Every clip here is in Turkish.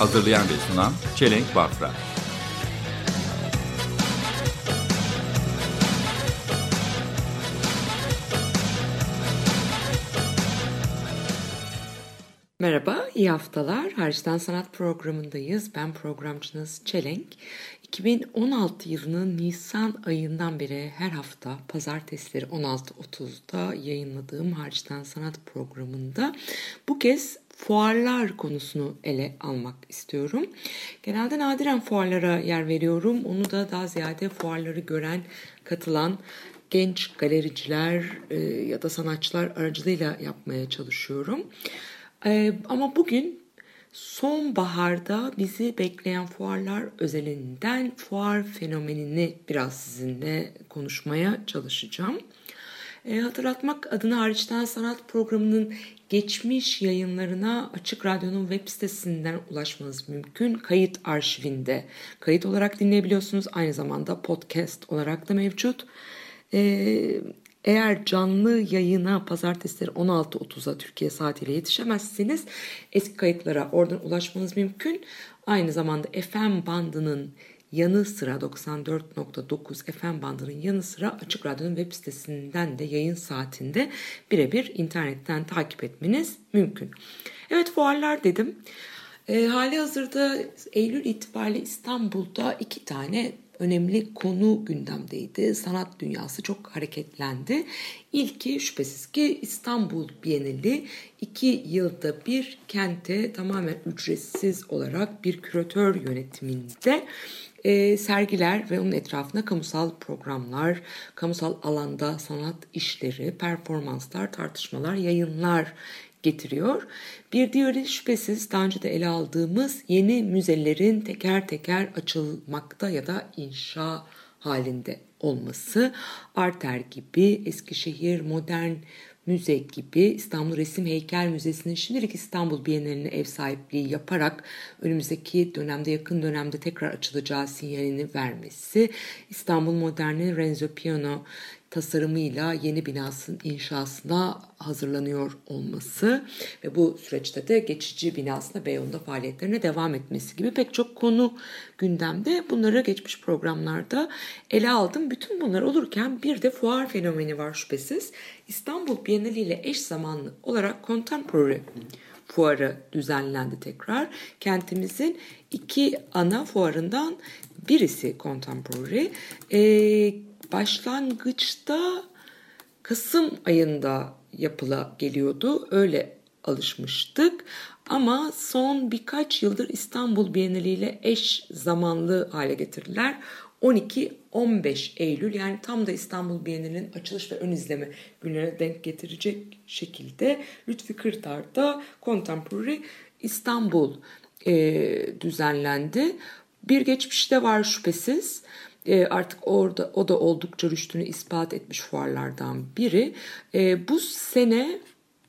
Hazırlayan ve sunan Çelenk Bafra. Merhaba, iyi haftalar. Hariçten Sanat programındayız. Ben programcınız Çelenk. 2016 yılının Nisan ayından beri her hafta pazartesileri 16.30'da yayınladığım Hariçten Sanat programında bu kez fuarlar konusunu ele almak istiyorum. Genelde nadiren fuarlara yer veriyorum. Onu da daha ziyade fuarları gören, katılan genç galericiler e, ya da sanatçılar aracılığıyla yapmaya çalışıyorum. Ee, ama bugün sonbaharda bizi bekleyen fuarlar özelinden fuar fenomenini biraz sizinle konuşmaya çalışacağım. Ee, hatırlatmak adına hariçten sanat programının geçmiş yayınlarına Açık Radyo'nun web sitesinden ulaşmanız mümkün. Kayıt arşivinde kayıt olarak dinleyebiliyorsunuz. Aynı zamanda podcast olarak da mevcut. Ee, eğer canlı yayına pazartesileri 16.30'a Türkiye saatiyle yetişemezseniz eski kayıtlara oradan ulaşmanız mümkün. Aynı zamanda FM bandının yanı sıra 94.9 FM bandının yanı sıra Açık Radyo'nun web sitesinden de yayın saatinde birebir internetten takip etmeniz mümkün. Evet fuarlar dedim. E, hali hazırda Eylül itibariyle İstanbul'da iki tane önemli konu gündemdeydi. Sanat dünyası çok hareketlendi. İlki şüphesiz ki İstanbul Bienali iki yılda bir kente tamamen ücretsiz olarak bir küratör yönetiminde e, sergiler ve onun etrafında kamusal programlar, kamusal alanda sanat işleri, performanslar, tartışmalar, yayınlar getiriyor. Bir diğeri şüphesiz daha önce de ele aldığımız yeni müzelerin teker teker açılmakta ya da inşa halinde olması. Arter gibi, Eskişehir Modern Müze gibi İstanbul Resim Heykel Müzesi'nin şimdilik İstanbul Bienalini ev sahipliği yaparak önümüzdeki dönemde yakın dönemde tekrar açılacağı sinyalini vermesi, İstanbul Modern'in Renzo Piano tasarımıyla yeni binasının inşasına hazırlanıyor olması ve bu süreçte de geçici binasında Beyoğlu'nda faaliyetlerine devam etmesi gibi pek çok konu gündemde. Bunları geçmiş programlarda ele aldım. Bütün bunlar olurken bir de fuar fenomeni var şüphesiz. İstanbul Bienali ile eş zamanlı olarak Contemporary fuarı düzenlendi tekrar. Kentimizin iki ana fuarından birisi Contemporary. Ee, başlangıçta Kasım ayında yapıla geliyordu. Öyle alışmıştık. Ama son birkaç yıldır İstanbul Bienali ile eş zamanlı hale getirdiler. 12-15 Eylül yani tam da İstanbul Bienali'nin açılış ve ön izleme günlerine denk getirecek şekilde Lütfi Kırdar'da Contemporary İstanbul e, düzenlendi. Bir geçmişte var şüphesiz. E, artık orada o da oldukça rüştünü ispat etmiş fuarlardan biri. E, bu sene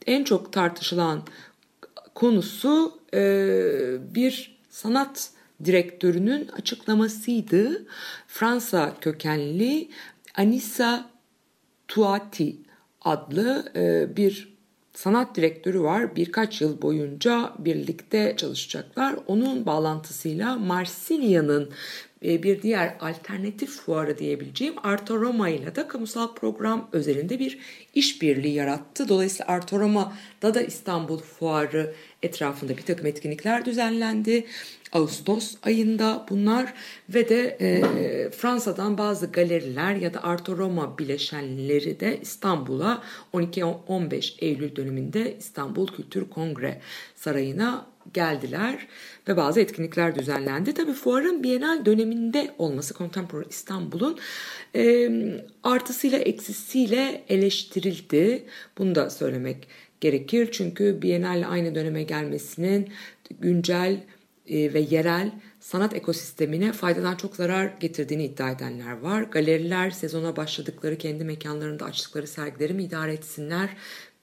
en çok tartışılan konusu e, bir sanat direktörünün açıklamasıydı. Fransa kökenli Anissa Tuati adlı e, bir sanat direktörü var. Birkaç yıl boyunca birlikte çalışacaklar. Onun bağlantısıyla Marsilya'nın bir diğer alternatif fuarı diyebileceğim Arto Roma ile de kamusal program özelinde bir işbirliği yarattı. Dolayısıyla Arto Roma'da da İstanbul fuarı etrafında bir takım etkinlikler düzenlendi. Ağustos ayında bunlar ve de e, Fransa'dan bazı galeriler ya da Arto Roma bileşenleri de İstanbul'a 12-15 Eylül döneminde İstanbul Kültür Kongre Sarayı'na geldiler ve bazı etkinlikler düzenlendi. Tabii fuarın Bienal döneminde olması Contemporary İstanbul'un e, artısıyla eksisiyle eleştirildi. Bunu da söylemek gerekir. Çünkü Bienal aynı döneme gelmesinin güncel e, ve yerel sanat ekosistemine faydadan çok zarar getirdiğini iddia edenler var. Galeriler sezona başladıkları kendi mekanlarında açtıkları sergileri mi idare etsinler?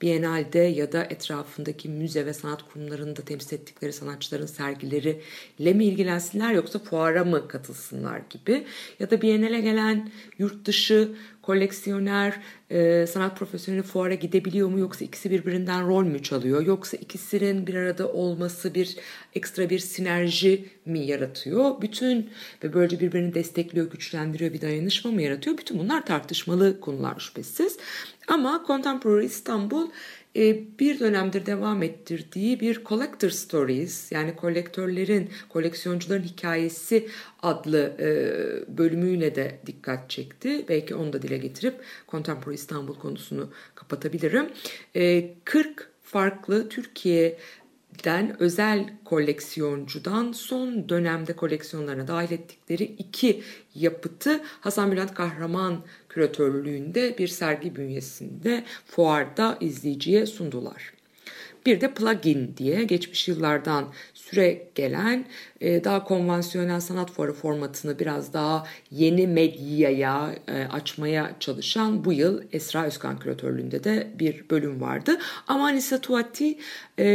Biennale'de ya da etrafındaki müze ve sanat kurumlarında temsil ettikleri sanatçıların sergileriyle mi ilgilensinler yoksa fuara mı katılsınlar gibi ya da Biennale gelen yurt dışı koleksiyoner, e, sanat profesyoneli fuara gidebiliyor mu yoksa ikisi birbirinden rol mü çalıyor yoksa ikisinin bir arada olması bir ekstra bir sinerji mi yaratıyor? Bütün ve böylece birbirini destekliyor, güçlendiriyor bir dayanışma mı yaratıyor? Bütün bunlar tartışmalı konular şüphesiz. Ama Contemporary İstanbul e, bir dönemdir devam ettirdiği bir Collector Stories yani kolektörlerin, koleksiyoncuların hikayesi adlı e, bölümüyle de dikkat çekti. Belki onu da dile getirip Contemporary İstanbul konusunu kapatabilirim. 40 e, farklı Türkiye den özel koleksiyoncudan son dönemde koleksiyonlarına dahil ettikleri iki yapıtı Hasan Bülent Kahraman küratörlüğünde bir sergi bünyesinde fuarda izleyiciye sundular. Bir de plugin diye geçmiş yıllardan süre gelen e, daha konvansiyonel sanat fuarı formatını biraz daha yeni medyaya e, açmaya çalışan bu yıl Esra Özkan küratörlüğünde de bir bölüm vardı. Ama Anissa Tuati e,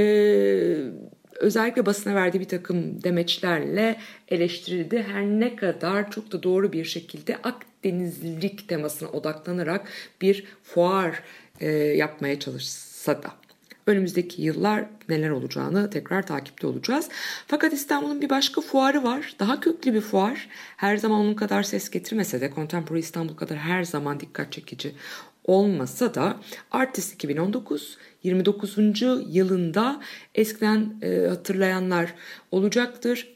özellikle basına verdiği bir takım demeçlerle eleştirildi. Her ne kadar çok da doğru bir şekilde Akdenizlilik temasına odaklanarak bir fuar e, yapmaya çalışsa da. Önümüzdeki yıllar neler olacağını tekrar takipte olacağız. Fakat İstanbul'un bir başka fuarı var. Daha köklü bir fuar. Her zaman onun kadar ses getirmese de Contemporary İstanbul kadar her zaman dikkat çekici olmasa da Artist 2019 29. yılında eskiden e, hatırlayanlar olacaktır.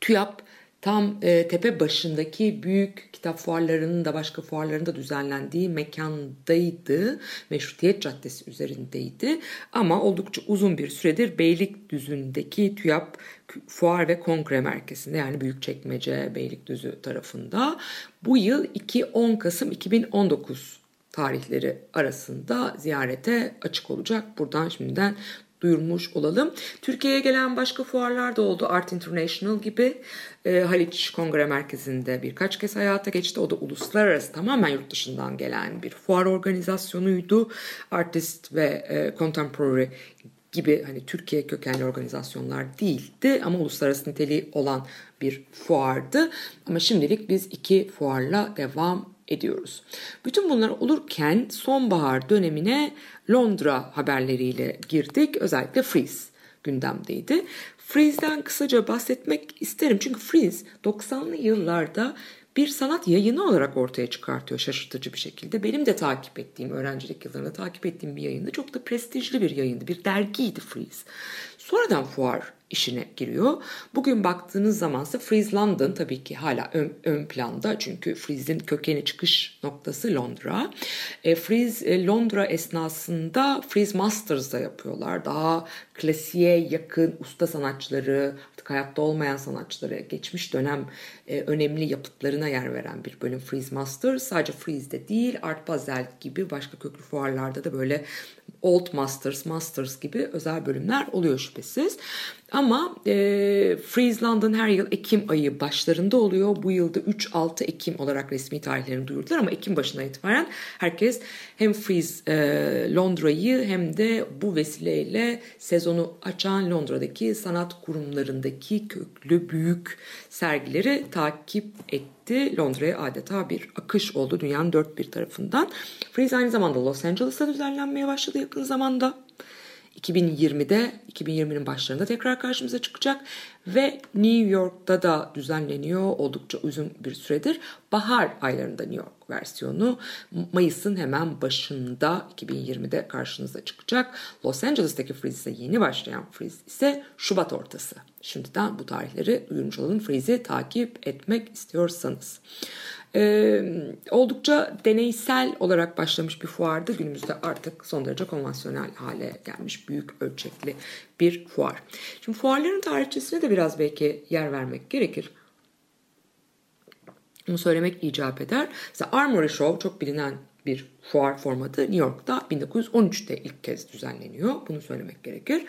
TÜYAP tam e, tepe başındaki büyük kitap fuarlarının da başka fuarların da düzenlendiği mekandaydı. Meşrutiyet Caddesi üzerindeydi. Ama oldukça uzun bir süredir Beylikdüzü'ndeki TÜYAP Fuar ve Kongre Merkezi'nde yani Büyükçekmece Beylikdüzü tarafında bu yıl 2-10 Kasım 2019 tarihleri arasında ziyarete açık olacak. Buradan şimdiden duyurmuş olalım. Türkiye'ye gelen başka fuarlar da oldu. Art International gibi e, Haliç Kongre Merkezi'nde birkaç kez hayata geçti. O da uluslararası tamamen yurt dışından gelen bir fuar organizasyonuydu. Artist ve e, Contemporary gibi hani Türkiye kökenli organizasyonlar değildi ama uluslararası niteliği olan bir fuardı. Ama şimdilik biz iki fuarla devam ediyoruz. Bütün bunlar olurken sonbahar dönemine Londra haberleriyle girdik. Özellikle Freeze gündemdeydi. Freeze'den kısaca bahsetmek isterim. Çünkü Freeze 90'lı yıllarda bir sanat yayını olarak ortaya çıkartıyor şaşırtıcı bir şekilde. Benim de takip ettiğim, öğrencilik yıllarında takip ettiğim bir yayındı. Çok da prestijli bir yayındı, bir dergiydi Freeze. Sonradan fuar işine giriyor. Bugün baktığınız zaman ise Freeze London tabii ki hala ön, ön planda çünkü Freeze'in kökeni çıkış noktası Londra. E, Freeze e, Londra esnasında Freeze Masters da yapıyorlar. Daha klasiğe yakın usta sanatçıları, artık hayatta olmayan sanatçıları, geçmiş dönem e, önemli yapıtlarına yer veren bir bölüm Freeze Masters. Sadece Freeze'de değil, Art Basel gibi başka köklü fuarlarda da böyle Old Masters, Masters gibi özel bölümler oluyor şüphesiz. Ama e, Freeze London her yıl Ekim ayı başlarında oluyor. Bu yılda 3-6 Ekim olarak resmi tarihlerini duyurdular ama Ekim başından itibaren herkes hem Freeze e, Londra'yı hem de bu vesileyle sezonu açan Londra'daki sanat kurumlarındaki köklü büyük sergileri takip etti. Londra'ya adeta bir akış oldu dünyanın dört bir tarafından. Freeze aynı zamanda Los Angeles'ta düzenlenmeye başladı yakın zamanda. 2020'de 2020'nin başlarında tekrar karşımıza çıkacak ve New York'ta da düzenleniyor oldukça uzun bir süredir. Bahar aylarında New York versiyonu Mayıs'ın hemen başında 2020'de karşınıza çıkacak. Los Angeles'taki Freeze yeni başlayan Freeze ise Şubat ortası. Şimdiden bu tarihleri duyurmuş olalım Freeze'i takip etmek istiyorsanız. Ee, oldukça deneysel olarak başlamış bir fuardı. Günümüzde artık son derece konvansiyonel hale gelmiş büyük ölçekli bir fuar. Şimdi fuarların tarihçesine de biraz belki yer vermek gerekir. Bunu söylemek icap eder. Mesela Armory Show çok bilinen bir fuar formatı New York'ta 1913'te ilk kez düzenleniyor. Bunu söylemek gerekir.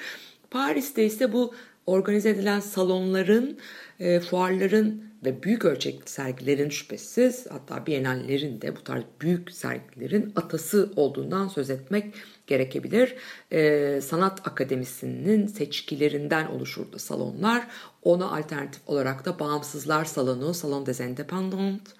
Paris'te ise bu organize edilen salonların, e, fuarların ve büyük ölçekli sergilerin şüphesiz hatta bienallerin de bu tarz büyük sergilerin atası olduğundan söz etmek gerekebilir. E, Sanat Akademisi'nin seçkilerinden oluşurdu salonlar. Ona alternatif olarak da Bağımsızlar Salonu, Salon des Indépendants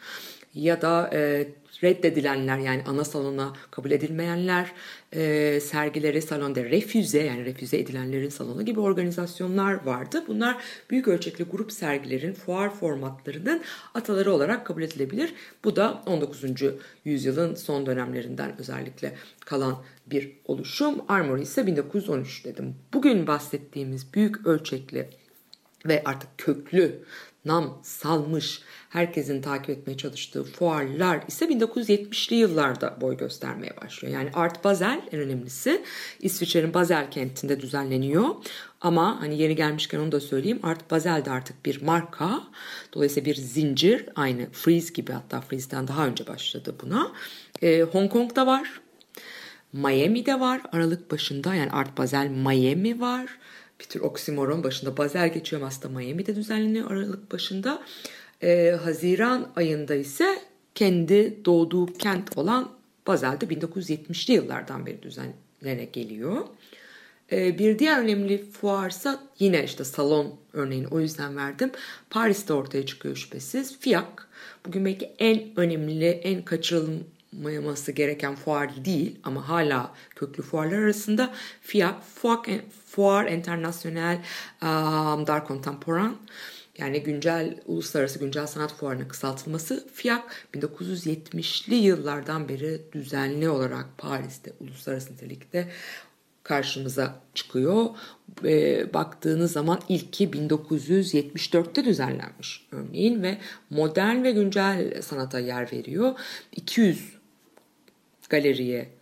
ya da e, reddedilenler yani ana salona kabul edilmeyenler e, sergileri salonda refüze yani refüze edilenlerin salonu gibi organizasyonlar vardı. Bunlar büyük ölçekli grup sergilerin fuar formatlarının ataları olarak kabul edilebilir. Bu da 19. yüzyılın son dönemlerinden özellikle kalan bir oluşum. Armory ise 1913 dedim. Bugün bahsettiğimiz büyük ölçekli ve artık köklü nam salmış herkesin takip etmeye çalıştığı fuarlar ise 1970'li yıllarda boy göstermeye başlıyor. Yani Art Basel en önemlisi İsviçre'nin Basel kentinde düzenleniyor. Ama hani yeri gelmişken onu da söyleyeyim Art Basel de artık bir marka. Dolayısıyla bir zincir aynı Freeze gibi hatta Freeze'den daha önce başladı buna. Ee, Hong Kong'da var. Miami'de var Aralık başında yani Art Basel Miami var. Bir tür oksimoron başında Basel geçiyor aslında Miami'de düzenleniyor Aralık başında. Ee, Haziran ayında ise kendi doğduğu kent olan Basel'de 1970'li yıllardan beri düzenlene geliyor. Ee, bir diğer önemli fuarsa yine işte salon örneğini o yüzden verdim. Paris'te ortaya çıkıyor şüphesiz. FIAC bugün belki en önemli, en kaçırılmaması gereken fuar değil ama hala köklü fuarlar arasında FIAC, Foire Internationale d'Art Contemporain yani güncel uluslararası güncel sanat fuarının kısaltılması FIAC 1970'li yıllardan beri düzenli olarak Paris'te uluslararası nitelikte karşımıza çıkıyor. E, baktığınız zaman ilki 1974'te düzenlenmiş örneğin ve modern ve güncel sanata yer veriyor. 200 galeriye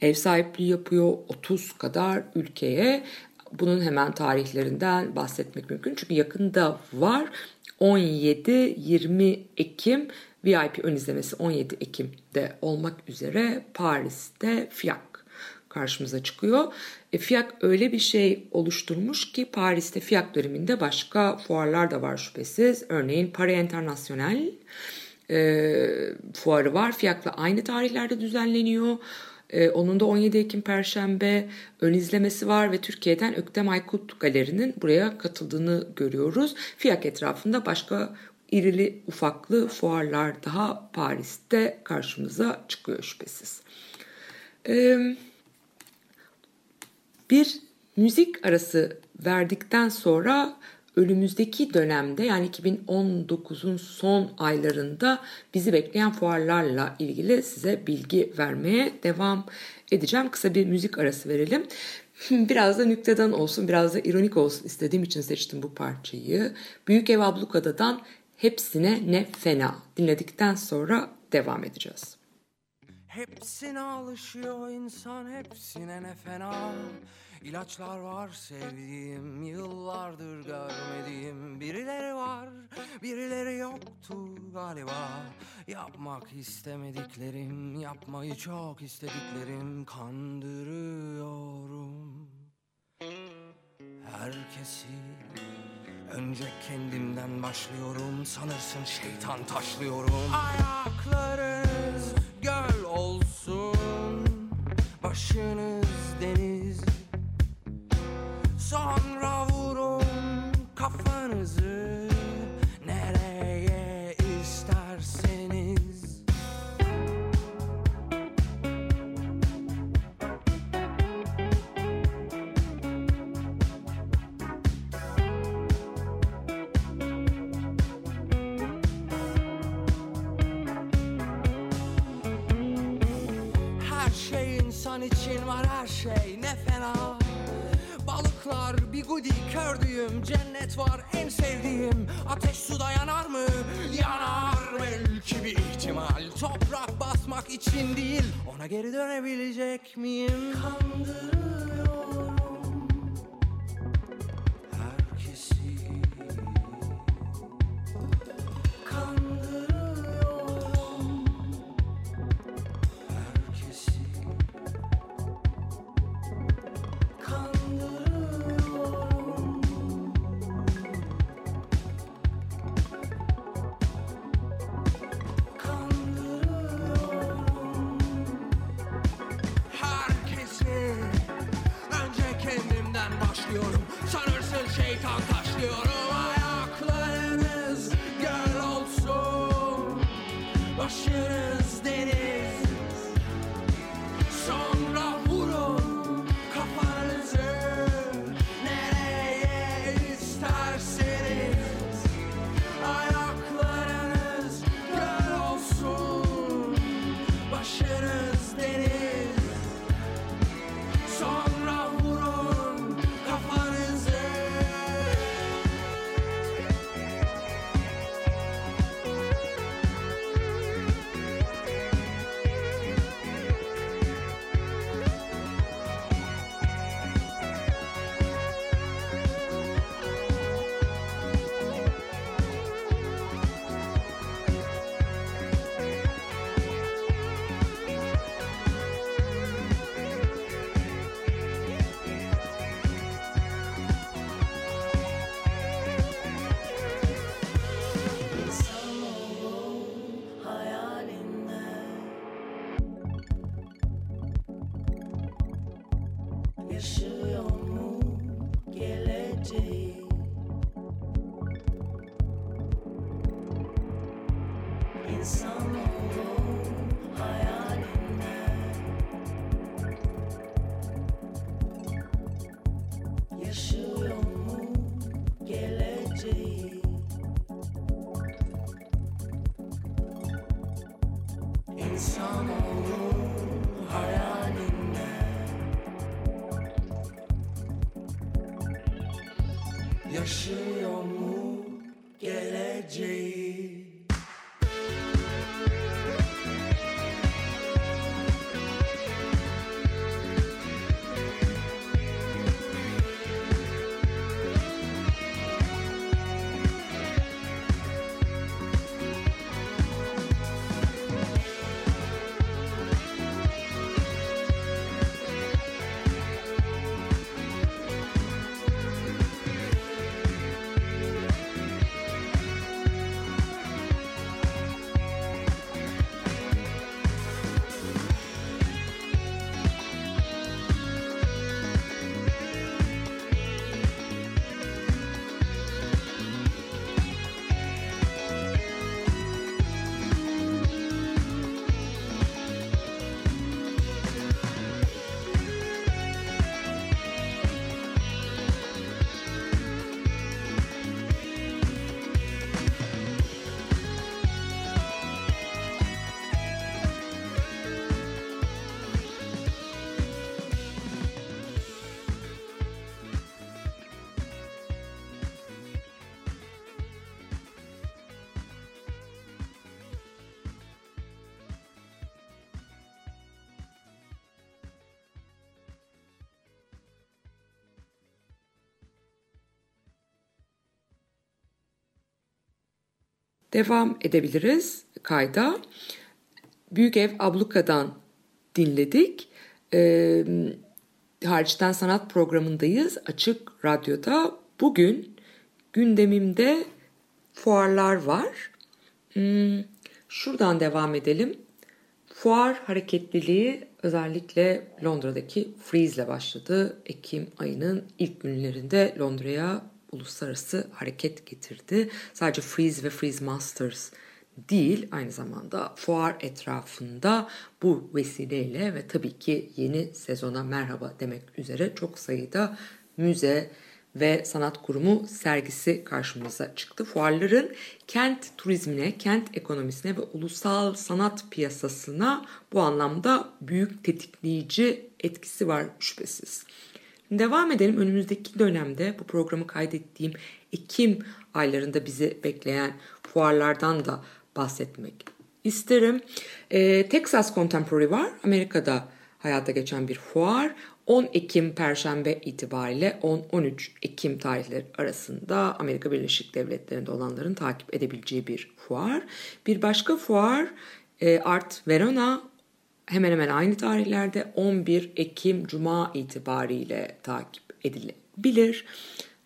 ev sahipliği yapıyor 30 kadar ülkeye bunun hemen tarihlerinden bahsetmek mümkün. Çünkü yakında var 17-20 Ekim VIP ön izlemesi 17 Ekim'de olmak üzere Paris'te FIAC karşımıza çıkıyor. E, FIAC öyle bir şey oluşturmuş ki Paris'te FIAC döneminde başka fuarlar da var şüphesiz. Örneğin Paris International e, fuarı var. FIAC'la aynı tarihlerde düzenleniyor. Ee, onun da 17 Ekim Perşembe ön izlemesi var ve Türkiye'den Öktem Aykut Galeri'nin buraya katıldığını görüyoruz. FİAK etrafında başka irili ufaklı fuarlar daha Paris'te karşımıza çıkıyor şüphesiz. Ee, bir müzik arası verdikten sonra önümüzdeki dönemde yani 2019'un son aylarında bizi bekleyen fuarlarla ilgili size bilgi vermeye devam edeceğim. Kısa bir müzik arası verelim. Biraz da nükteden olsun, biraz da ironik olsun istediğim için seçtim bu parçayı. Büyük Ev Ablukada'dan Hepsine Ne Fena dinledikten sonra devam edeceğiz. Hepsine alışıyor insan hepsine ne fena İlaçlar var sevdiğim yıllardır görmediğim Birileri var. Birileri yoktu galiba. Yapmak istemediklerim yapmayı çok istediklerim Kandırıyorum. Herkesi Önce kendimden başlıyorum sanırsın şeytan taşlıyorum. Ayaklarınız göl olsun Başınız deniz Sonra vurun kafanızı var en sevdiğim Ateş suda yanar mı? Yanar belki bir ihtimal Toprak basmak için değil ona geri dönebilecek miyim? Kandırıyorum Some. Devam edebiliriz kayda. Büyük Ev Abluka'dan dinledik. Ee, hariçten sanat programındayız. Açık Radyo'da bugün gündemimde fuarlar var. Hmm, şuradan devam edelim. Fuar hareketliliği özellikle Londra'daki Freeze ile başladı. Ekim ayının ilk günlerinde Londra'ya uluslararası hareket getirdi. Sadece Freeze ve Freeze Masters değil aynı zamanda fuar etrafında bu vesileyle ve tabii ki yeni sezona merhaba demek üzere çok sayıda müze ve sanat kurumu sergisi karşımıza çıktı. Fuarların kent turizmine, kent ekonomisine ve ulusal sanat piyasasına bu anlamda büyük tetikleyici etkisi var şüphesiz. Devam edelim. Önümüzdeki dönemde bu programı kaydettiğim Ekim aylarında bizi bekleyen fuarlardan da bahsetmek isterim. Ee, Texas Contemporary var. Amerika'da hayata geçen bir fuar. 10 Ekim Perşembe itibariyle 10-13 Ekim tarihleri arasında Amerika Birleşik Devletleri'nde olanların takip edebileceği bir fuar. Bir başka fuar e, Art Verona hemen hemen aynı tarihlerde 11 Ekim Cuma itibariyle takip edilebilir.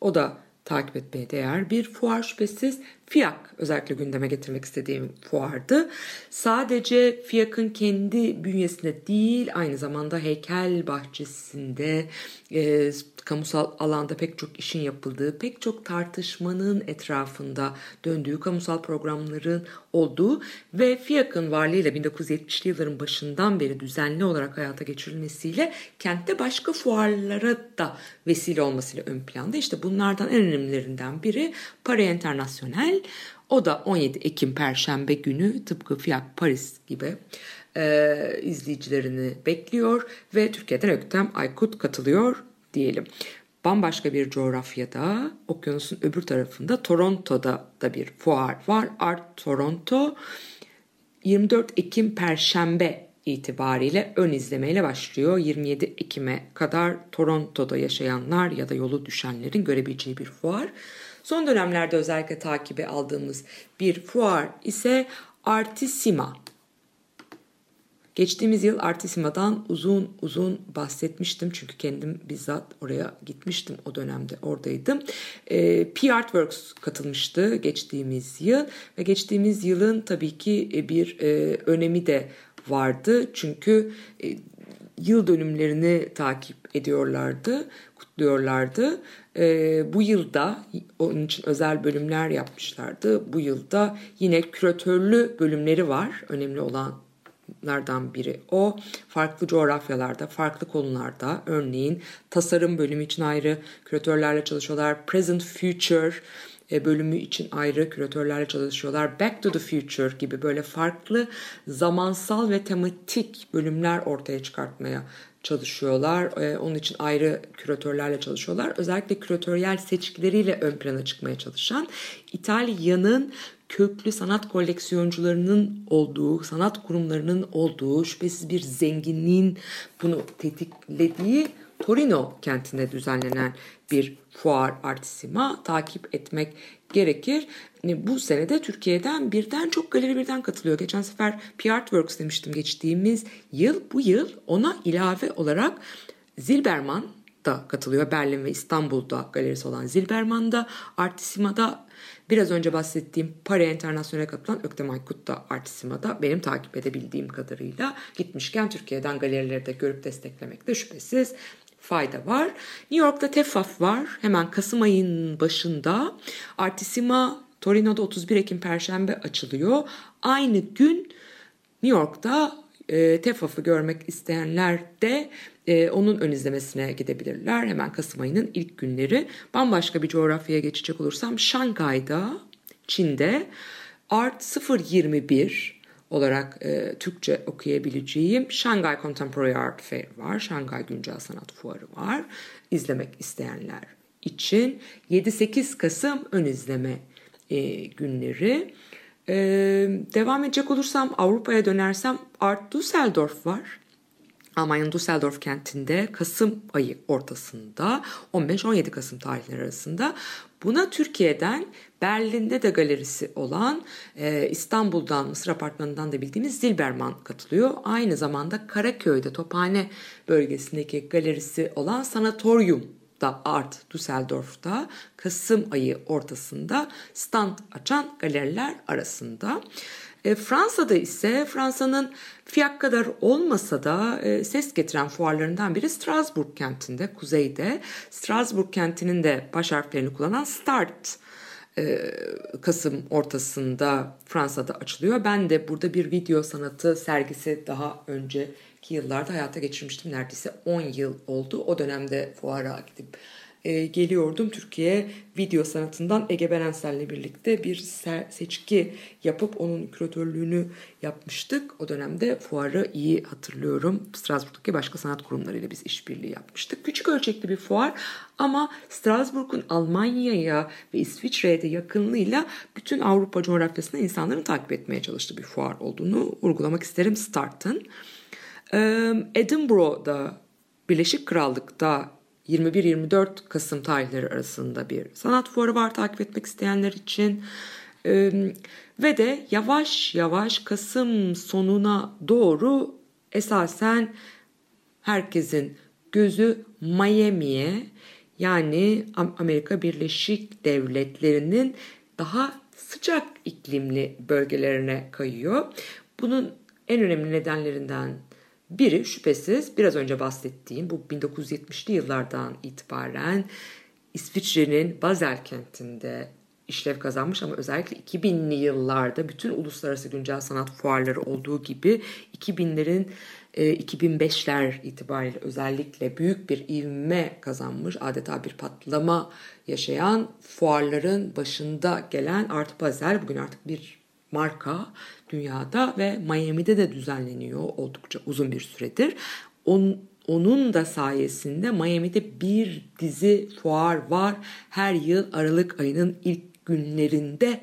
O da takip etmeye değer bir fuar şüphesiz. FİAK özellikle gündeme getirmek istediğim fuardı. Sadece FİAK'ın kendi bünyesinde değil aynı zamanda heykel bahçesinde e, kamusal alanda pek çok işin yapıldığı, pek çok tartışmanın etrafında döndüğü kamusal programların olduğu ve FİAK'ın varlığıyla 1970'li yılların başından beri düzenli olarak hayata geçirilmesiyle kentte başka fuarlara da vesile olmasıyla ön planda. İşte bunlardan en önemlilerinden biri Paris International. O da 17 Ekim Perşembe günü tıpkı FİAK Paris gibi e, izleyicilerini bekliyor ve Türkiye'den Öktem Aykut katılıyor diyelim. Bambaşka bir coğrafyada, okyanusun öbür tarafında Toronto'da da bir fuar var. Art Toronto 24 Ekim Perşembe itibariyle ön izlemeyle başlıyor. 27 Ekim'e kadar Toronto'da yaşayanlar ya da yolu düşenlerin görebileceği bir fuar. Son dönemlerde özellikle takibe aldığımız bir fuar ise Artissima. Geçtiğimiz yıl Artissima'dan uzun uzun bahsetmiştim. Çünkü kendim bizzat oraya gitmiştim o dönemde oradaydım. E, P Artworks katılmıştı geçtiğimiz yıl. Ve geçtiğimiz yılın tabii ki bir e, önemi de vardı. Çünkü e, yıl dönümlerini takip ediyorlardı, kutluyorlardı. Ee, bu yılda onun için özel bölümler yapmışlardı. Bu yılda yine küratörlü bölümleri var. Önemli olanlardan biri o. Farklı coğrafyalarda, farklı konularda örneğin tasarım bölümü için ayrı küratörlerle çalışıyorlar. Present Future e, bölümü için ayrı küratörlerle çalışıyorlar. Back to the Future gibi böyle farklı zamansal ve tematik bölümler ortaya çıkartmaya çalışıyorlar. E, onun için ayrı küratörlerle çalışıyorlar. Özellikle küratöryel seçkileriyle ön plana çıkmaya çalışan İtalya'nın köklü sanat koleksiyoncularının olduğu, sanat kurumlarının olduğu, şüphesiz bir zenginliğin bunu tetiklediği Torino kentinde düzenlenen bir fuar artisima takip etmek gerekir. E, bu senede Türkiye'den birden çok galeri birden katılıyor. Geçen sefer PR Artworks demiştim geçtiğimiz yıl. Bu yıl ona ilave olarak Zilberman da katılıyor. Berlin ve İstanbul'da galerisi olan Zilberman'da, Artissima'da biraz önce bahsettiğim Paris International'e katılan Öktem Aykut da Artissima'da benim takip edebildiğim kadarıyla gitmişken Türkiye'den galerileri de görüp desteklemekte şüphesiz fayda var. New York'ta TEFAF var. Hemen Kasım ayının başında. Artissima Torino'da 31 Ekim Perşembe açılıyor. Aynı gün New York'ta e, TEFAF'ı görmek isteyenler de e, onun ön izlemesine gidebilirler. Hemen Kasım ayının ilk günleri. Bambaşka bir coğrafyaya geçecek olursam Şangay'da, Çin'de Art 021 olarak e, Türkçe okuyabileceğim Şangay Contemporary Art Fair var. Şangay Güncel Sanat Fuarı var. İzlemek isteyenler için 7-8 Kasım ön izleme e, günleri. E, devam edecek olursam Avrupa'ya dönersem Art Düsseldorf var. Almanya'nın Düsseldorf kentinde Kasım ayı ortasında 15-17 Kasım tarihleri arasında buna Türkiye'den Berlin'de de galerisi olan e, İstanbul'dan Mısır Apartmanı'ndan da bildiğimiz Zilberman katılıyor. Aynı zamanda Karaköy'de Tophane bölgesindeki galerisi olan Sanatorium da Art Düsseldorf'ta Kasım ayı ortasında stand açan galeriler arasında. E, Fransa'da ise Fransa'nın fiyat kadar olmasa da e, ses getiren fuarlarından biri Strasbourg kentinde, kuzeyde. Strasbourg kentinin de baş harflerini kullanan Start e, Kasım ortasında Fransa'da açılıyor. Ben de burada bir video sanatı sergisi daha önceki yıllarda hayata geçirmiştim. Neredeyse 10 yıl oldu. O dönemde fuara gidip e, geliyordum. Türkiye video sanatından Ege Berensel'le birlikte bir seçki yapıp onun küratörlüğünü yapmıştık. O dönemde fuarı iyi hatırlıyorum. Strasbourg'daki başka sanat kurumlarıyla biz işbirliği yapmıştık. Küçük ölçekli bir fuar ama Strasbourg'un Almanya'ya ve İsviçre'ye de yakınlığıyla bütün Avrupa coğrafyasında insanların takip etmeye çalıştığı bir fuar olduğunu vurgulamak isterim Start'ın. Edinburgh'da Birleşik Krallık'ta 21-24 Kasım tarihleri arasında bir sanat fuarı var takip etmek isteyenler için. Ve de yavaş yavaş Kasım sonuna doğru esasen herkesin gözü Miami'ye yani Amerika Birleşik Devletleri'nin daha sıcak iklimli bölgelerine kayıyor. Bunun en önemli nedenlerinden biri şüphesiz biraz önce bahsettiğim bu 1970'li yıllardan itibaren İsviçre'nin Basel kentinde işlev kazanmış ama özellikle 2000'li yıllarda bütün uluslararası güncel sanat fuarları olduğu gibi 2000'lerin 2005'ler e, itibariyle özellikle büyük bir ivme kazanmış adeta bir patlama yaşayan fuarların başında gelen Art Basel bugün artık bir marka dünyada ve Miami'de de düzenleniyor oldukça uzun bir süredir. On, onun da sayesinde Miami'de bir dizi fuar var. Her yıl Aralık ayının ilk günlerinde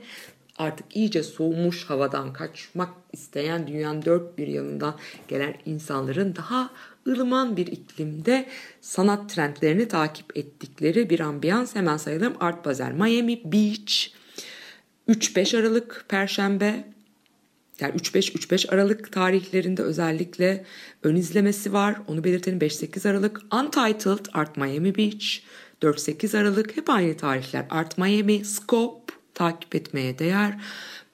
artık iyice soğumuş havadan kaçmak isteyen dünyanın dört bir yanından gelen insanların daha ılıman bir iklimde sanat trendlerini takip ettikleri bir ambiyans hemen sayalım. Art Basel, Miami Beach, 3-5 Aralık Perşembe yani 3-5-3-5 Aralık tarihlerinde özellikle ön izlemesi var. Onu belirtelim 5-8 Aralık. Untitled Art Miami Beach 4-8 Aralık hep aynı tarihler. Art Miami Scope takip etmeye değer.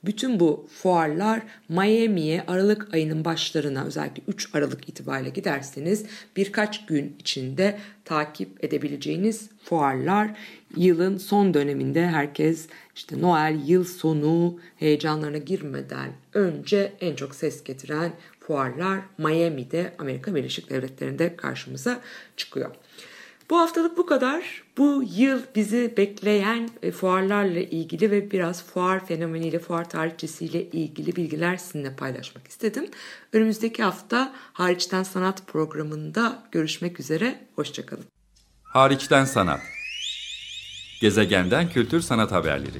Bütün bu fuarlar Miami'ye Aralık ayının başlarına özellikle 3 Aralık itibariyle giderseniz birkaç gün içinde takip edebileceğiniz fuarlar. Yılın son döneminde herkes işte Noel yıl sonu heyecanlarına girmeden önce en çok ses getiren fuarlar Miami'de Amerika Birleşik Devletleri'nde karşımıza çıkıyor. Bu haftalık bu kadar. Bu yıl bizi bekleyen e, fuarlarla ilgili ve biraz fuar fenomeniyle, fuar tarihçesiyle ilgili bilgiler sizinle paylaşmak istedim. Önümüzdeki hafta Hariçten Sanat programında görüşmek üzere. Hoşçakalın. Hariçten sanat. Gezegenden kültür sanat haberleri.